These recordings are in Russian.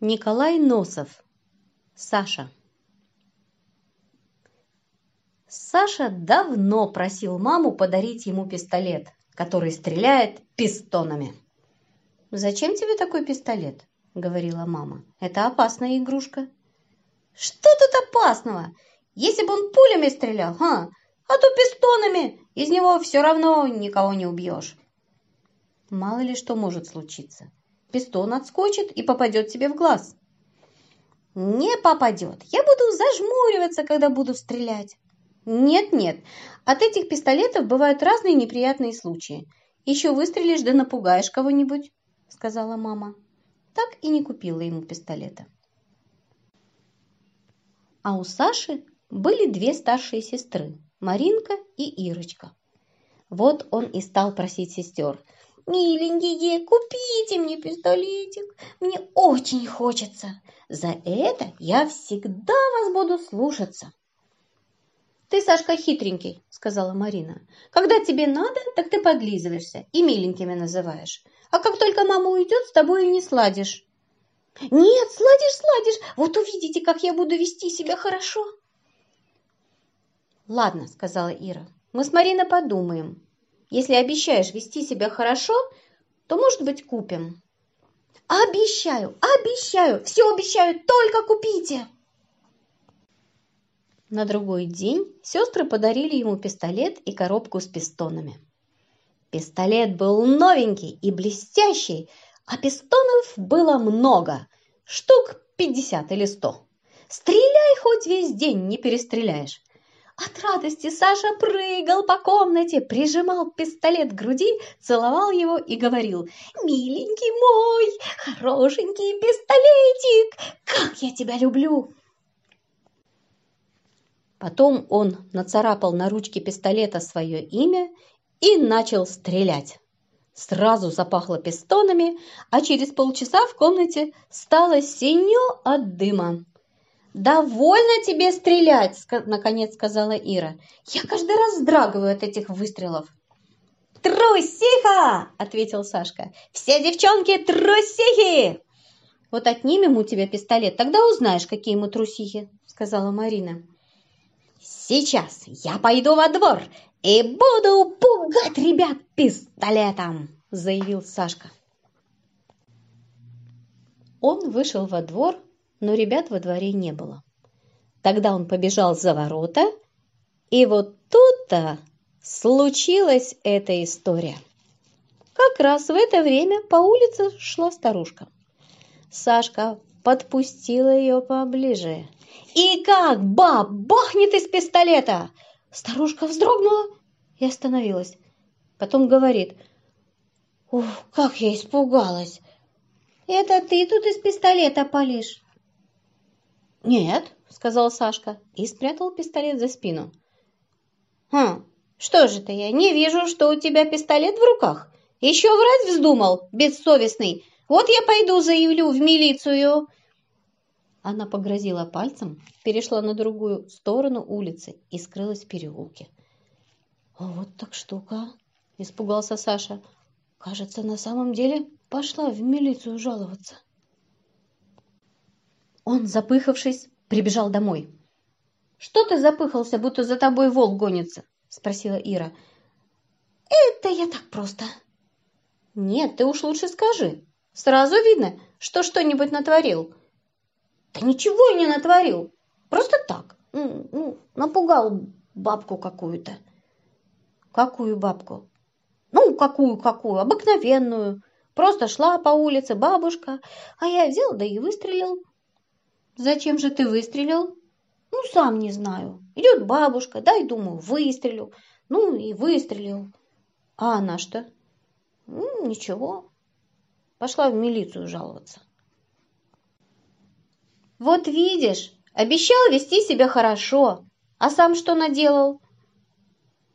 Николай Носов. Саша. Саша давно просил маму подарить ему пистолет, который стреляет пистонами. «Зачем тебе такой пистолет?» — говорила мама. «Это опасная игрушка». «Что тут опасного? Если бы он пулями стрелял, а, а то пистонами, из него все равно никого не убьешь». Мало ли что может случиться. Пистон отскочит и попадет тебе в глаз. Не попадет. Я буду зажмуриваться, когда буду стрелять. Нет-нет, от этих пистолетов бывают разные неприятные случаи. Еще выстрелишь да напугаешь кого-нибудь, сказала мама. Так и не купила ему пистолета. А у Саши были две старшие сестры, Маринка и Ирочка. Вот он и стал просить сестер – «Миленькие, купите мне пистолетик, мне очень хочется. За это я всегда вас буду слушаться». «Ты, Сашка, хитренький», — сказала Марина. «Когда тебе надо, так ты подлизываешься и миленькими называешь. А как только мама уйдет, с тобой и не сладишь». «Нет, сладишь, сладишь. Вот увидите, как я буду вести себя хорошо». «Ладно», — сказала Ира. «Мы с Мариной подумаем. Если обещаешь вести себя хорошо, то, может быть, купим. Обещаю, обещаю, все обещаю, только купите. На другой день сестры подарили ему пистолет и коробку с пистонами. Пистолет был новенький и блестящий, а пистонов было много, штук пятьдесят или сто. Стреляй хоть весь день, не перестреляешь. От радости Саша прыгал по комнате, прижимал пистолет к груди, целовал его и говорил «Миленький мой, хорошенький пистолетик, как я тебя люблю!» Потом он нацарапал на ручке пистолета свое имя и начал стрелять. Сразу запахло пистонами, а через полчаса в комнате стало синё от дыма. «Довольно тебе стрелять!» – наконец сказала Ира. «Я каждый раз вздрагиваю от этих выстрелов». «Трусиха!» – ответил Сашка. «Все девчонки трусихи!» «Вот отнимем у тебя пистолет, тогда узнаешь, какие мы трусихи», – сказала Марина. «Сейчас я пойду во двор и буду пугать ребят пистолетом», – заявил Сашка. Он вышел во двор, но ребят во дворе не было. Тогда он побежал за ворота, и вот тут-то случилась эта история. Как раз в это время по улице шла старушка. Сашка подпустила ее поближе. И как баб бахнет из пистолета! Старушка вздрогнула и остановилась. Потом говорит, «Ух, как я испугалась! Это ты тут из пистолета палишь?» «Нет», — сказал Сашка и спрятал пистолет за спину. «Хм, что же ты, я не вижу, что у тебя пистолет в руках. Еще врать вздумал, бессовестный. Вот я пойду заявлю в милицию». Она погрозила пальцем, перешла на другую сторону улицы и скрылась в переулке. «Вот так штука!» – испугался Саша. «Кажется, на самом деле пошла в милицию жаловаться». Он, запыхавшись, прибежал домой. «Что ты запыхался, будто за тобой волк гонится?» – спросила Ира. «Это я так просто». «Нет, ты уж лучше скажи. Сразу видно, что что-нибудь натворил». «Да ничего не натворил. Просто так. Ну, напугал бабку какую-то». «Какую бабку?» «Ну, какую-какую, обыкновенную. Просто шла по улице бабушка, а я взял да и выстрелил. Зачем же ты выстрелил? Ну, сам не знаю. Идет бабушка, дай, думаю, выстрелю. Ну, и выстрелил. А она что? Ну, ничего. Пошла в милицию жаловаться. Вот видишь, обещал вести себя хорошо. А сам что наделал?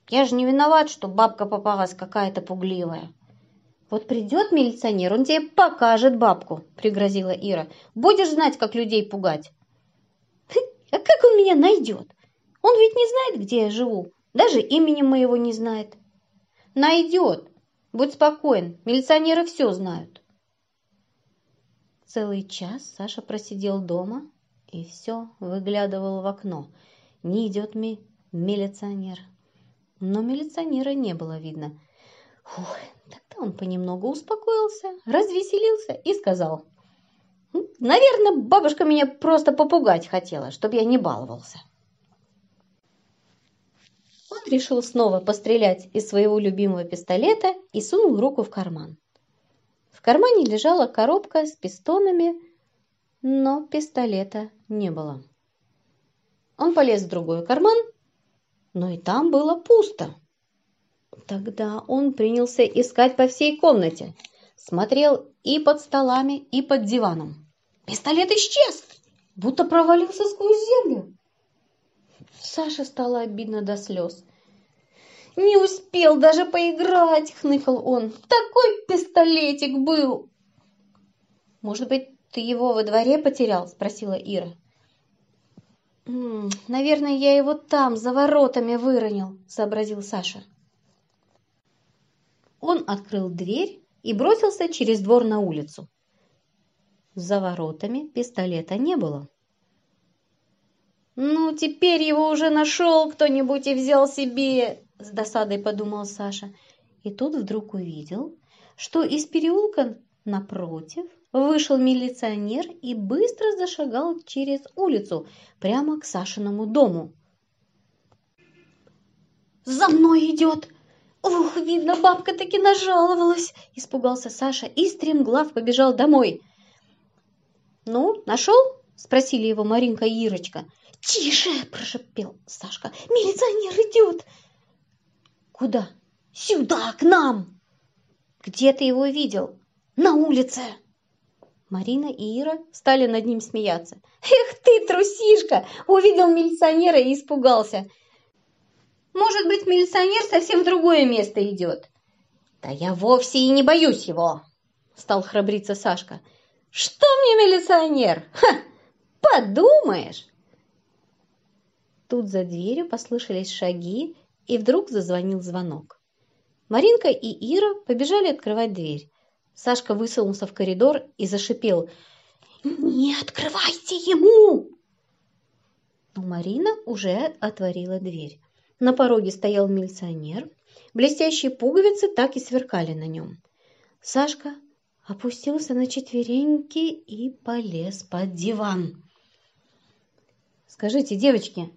Я же не виноват, что бабка попалась какая-то пугливая. «Вот придет милиционер, он тебе покажет бабку», — пригрозила Ира. «Будешь знать, как людей пугать». «А как он меня найдет? Он ведь не знает, где я живу. Даже имени моего не знает». «Найдет. Будь спокоен, милиционеры все знают». Целый час Саша просидел дома и все выглядывал в окно. Не идет ми милиционер. Но милиционера не было видно. Фух, он понемногу успокоился, развеселился и сказал. «Наверное, бабушка меня просто попугать хотела, чтобы я не баловался». Он решил снова пострелять из своего любимого пистолета и сунул руку в карман. В кармане лежала коробка с пистонами, но пистолета не было. Он полез в другой карман, но и там было пусто. Тогда он принялся искать по всей комнате. Смотрел и под столами, и под диваном. Пистолет исчез, будто провалился сквозь землю. Саше стало обидно до слез. «Не успел даже поиграть!» — хныкал он. «Такой пистолетик был!» «Может быть, ты его во дворе потерял?» — спросила Ира. «Наверное, я его там, за воротами, выронил», — сообразил Саша. Он открыл дверь и бросился через двор на улицу. За воротами пистолета не было. «Ну, теперь его уже нашел кто-нибудь и взял себе!» — с досадой подумал Саша. И тут вдруг увидел, что из переулка напротив вышел милиционер и быстро зашагал через улицу прямо к Сашиному дому. «За мной идет!» «Ух, видно, бабка таки нажаловалась!» – испугался Саша и стремглав побежал домой. «Ну, нашел?» – спросили его Маринка и Ирочка. «Тише!» – прошепел Сашка. «Милиционер идет!» «Куда?» «Сюда, к нам!» «Где ты его видел?» «На улице!» Марина и Ира стали над ним смеяться. «Эх ты, трусишка!» Увидел милиционера и испугался. «Может быть, милиционер совсем в другое место идет?» «Да я вовсе и не боюсь его!» Стал храбриться Сашка. «Что мне милиционер? Ха! Подумаешь!» Тут за дверью послышались шаги, и вдруг зазвонил звонок. Маринка и Ира побежали открывать дверь. Сашка высунулся в коридор и зашипел. «Не открывайте ему!» Но Марина уже отворила дверь. На пороге стоял милиционер. Блестящие пуговицы так и сверкали на нем. Сашка опустился на четвереньки и полез под диван. «Скажите, девочки,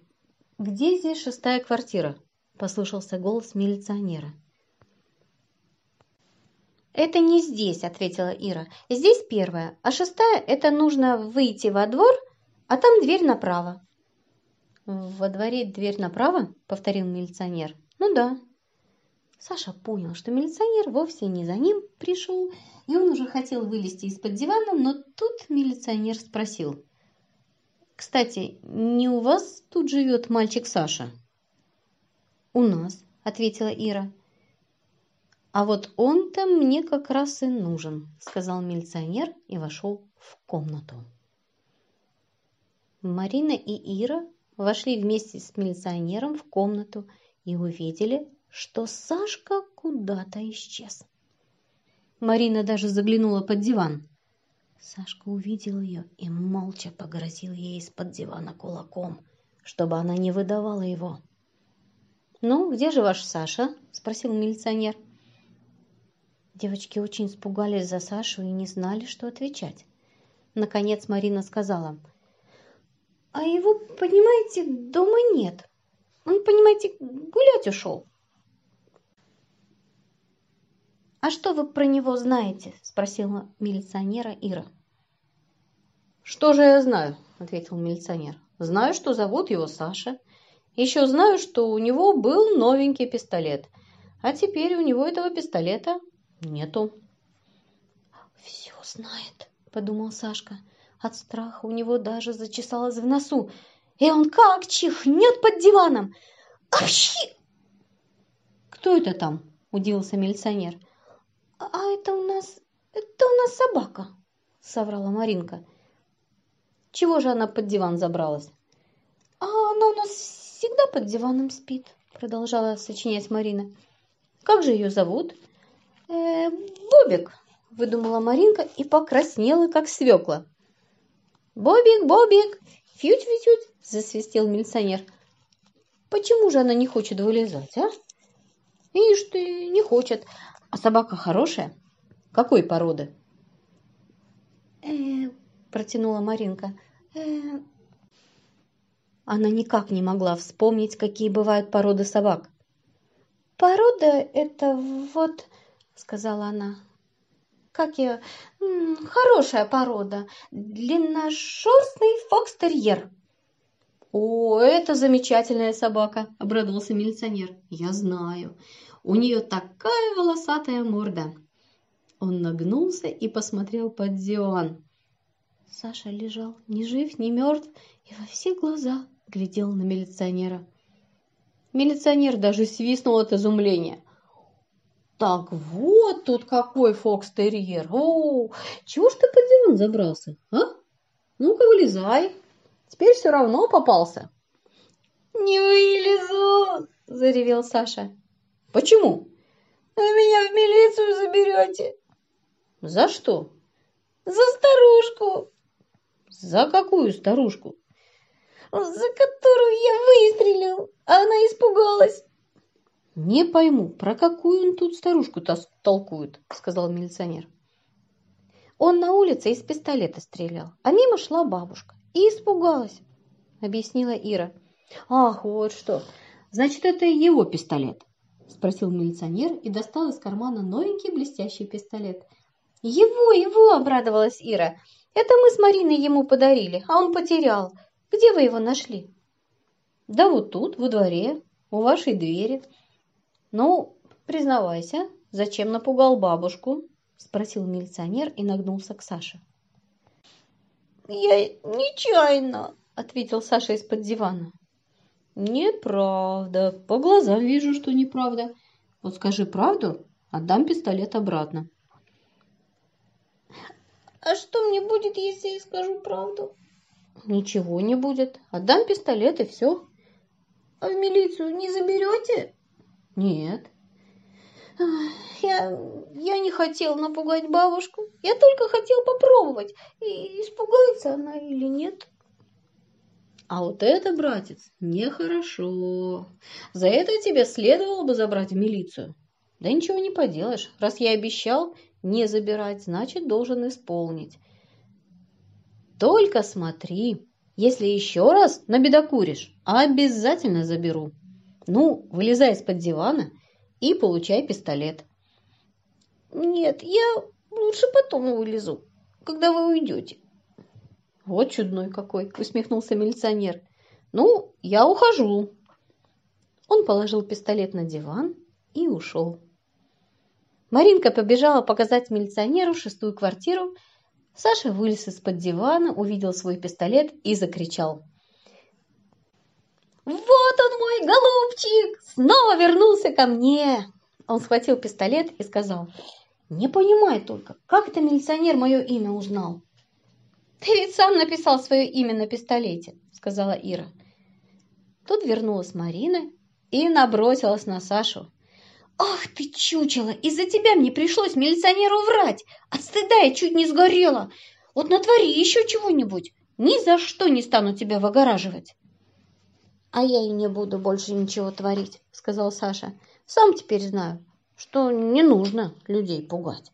где здесь шестая квартира?» – послышался голос милиционера. «Это не здесь», — ответила Ира. «Здесь первая, а шестая — это нужно выйти во двор, а там дверь направо». «Во дворе дверь направо?» — повторил милиционер. «Ну да». Саша понял, что милиционер вовсе не за ним пришел, и он уже хотел вылезти из-под дивана, но тут милиционер спросил. «Кстати, не у вас тут живет мальчик Саша?» «У нас», — ответила Ира. «А вот он-то мне как раз и нужен», — сказал милиционер и вошел в комнату. Марина и Ира вошли вместе с милиционером в комнату и увидели, что Сашка куда-то исчез. Марина даже заглянула под диван. Сашка увидел ее и молча погрозил ей из-под дивана кулаком, чтобы она не выдавала его. «Ну, где же ваш Саша?» – спросил милиционер. Девочки очень испугались за Сашу и не знали, что отвечать. Наконец Марина сказала, «А его, понимаете, дома нет. Он, понимаете, гулять ушел». «А что вы про него знаете?» – спросила милиционера Ира. «Что же я знаю?» – ответил милиционер. «Знаю, что зовут его Саша. Еще знаю, что у него был новенький пистолет. А теперь у него этого пистолета Нету. Все знает, подумал Сашка. От страха у него даже зачесалось в носу. И он как чихнет под диваном. Апщи! Кто это там? Удивился милиционер. А это у нас... Это у нас собака, соврала Маринка. Чего же она под диван забралась? А она у нас всегда под диваном спит, продолжала сочинять Марина. Как же ее зовут? Э, Бобик. выдумала Маринка и покраснела, как свекла. «Бобик, Бобик, фють-фють-фють!» – засвистел милиционер. «Почему же она не хочет вылезать, а?» «Ишь ты, не хочет. А собака хорошая? Какой породы?» э протянула Маринка. э Она никак не могла вспомнить, какие бывают породы собак. «Порода – это вот...» – сказала она как я, хорошая порода, длинношерстный фокстерьер. «О, это замечательная собака!» – обрадовался милиционер. «Я знаю. У нее такая волосатая морда!» Он нагнулся и посмотрел под диван. Саша лежал ни жив, ни мертв и во все глаза глядел на милиционера. Милиционер даже свистнул от изумления. Так вот тут какой фокстерьер. О, чего ж ты под диван забрался, а? Ну-ка, вылезай. Теперь все равно попался. Не вылезу, заревел Саша. Почему? Вы меня в милицию заберете. За что? За старушку. За какую старушку? За которую я выстрелил, а она испугалась. «Не пойму, про какую он тут старушку толкует», — сказал милиционер. «Он на улице из пистолета стрелял, а мимо шла бабушка и испугалась», — объяснила Ира. «Ах, вот что! Значит, это его пистолет?» — спросил милиционер и достал из кармана новенький блестящий пистолет. «Его, его!» — обрадовалась Ира. «Это мы с Мариной ему подарили, а он потерял. Где вы его нашли?» «Да вот тут, во дворе, у вашей двери». «Ну, признавайся, зачем напугал бабушку?» – спросил милиционер и нагнулся к Саше. «Я нечаянно», – ответил Саша из-под дивана. «Неправда. По глазам вижу, что неправда. Вот скажи правду, отдам пистолет обратно». «А что мне будет, если я скажу правду?» «Ничего не будет. Отдам пистолет и все». «А в милицию не заберете?» Нет. Я, я не хотел напугать бабушку. Я только хотел попробовать, и испугается она или нет. А вот это, братец, нехорошо. За это тебе следовало бы забрать в милицию. Да ничего не поделаешь. Раз я обещал не забирать, значит, должен исполнить. Только смотри, если еще раз набедокуришь, обязательно заберу. Ну, вылезай из-под дивана и получай пистолет. Нет, я лучше потом вылезу, когда вы уйдете. Вот чудной какой, усмехнулся милиционер. Ну, я ухожу. Он положил пистолет на диван и ушел. Маринка побежала показать милиционеру шестую квартиру. Саша вылез из-под дивана, увидел свой пистолет и закричал – «Вот он мой голубчик! Снова вернулся ко мне!» Он схватил пистолет и сказал, «Не понимаю только, как это милиционер мое имя узнал?» «Ты ведь сам написал свое имя на пистолете», — сказала Ира. Тут вернулась Марина и набросилась на Сашу. «Ах ты, чучело! Из-за тебя мне пришлось милиционеру врать! От стыда я чуть не сгорела! Вот натвори еще чего-нибудь! Ни за что не стану тебя выгораживать!» «А я и не буду больше ничего творить», — сказал Саша. «Сам теперь знаю, что не нужно людей пугать».